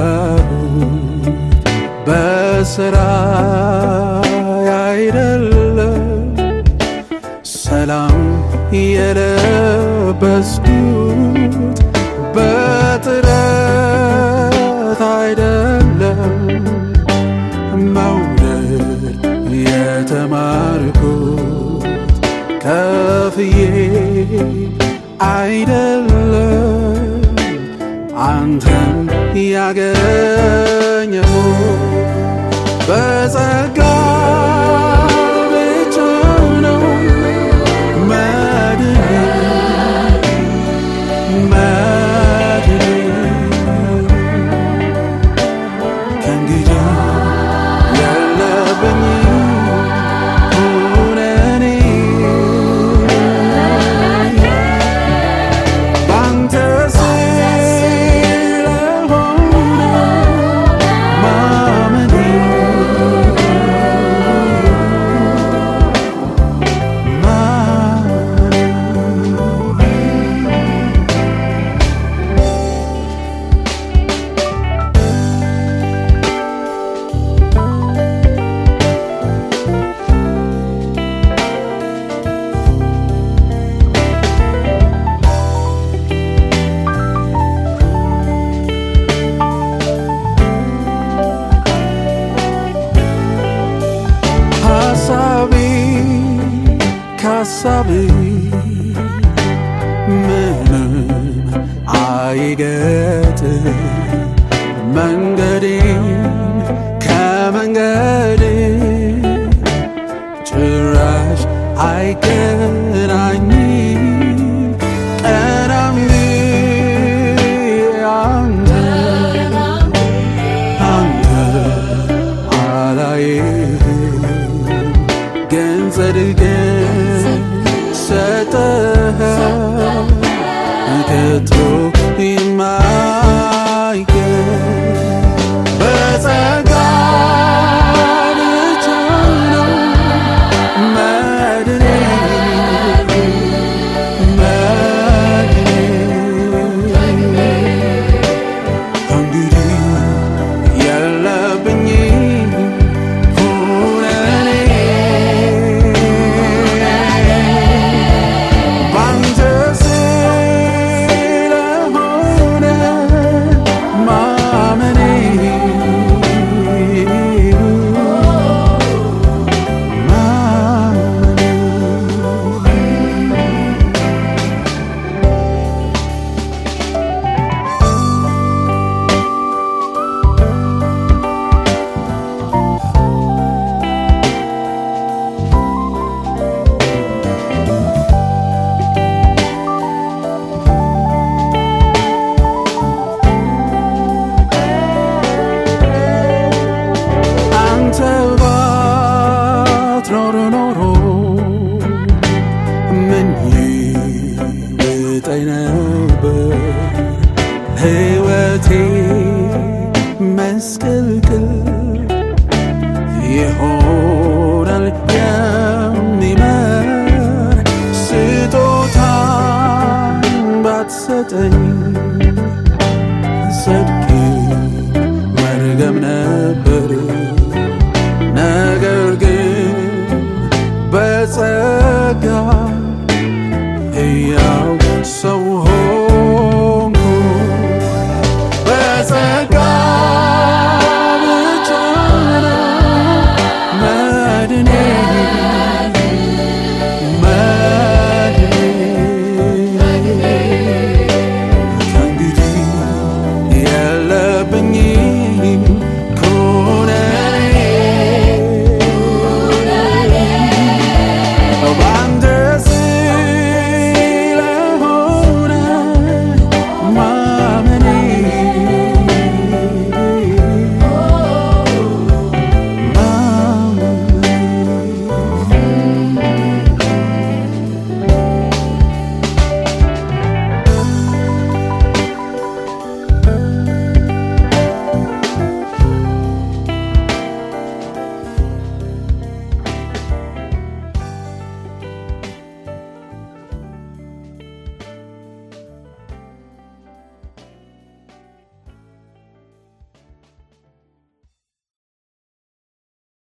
ያዳንኩት በሥራ አይደለም፣ ሰላም የለበስኩት በጥረት አይደለም፣ መውደድ የተማርኩት ከፍዬ አይደለም ያገኘሁ በጸጋ savez même à y guetter Mangadin, Kamangadin. To I can, I Yeah, oh.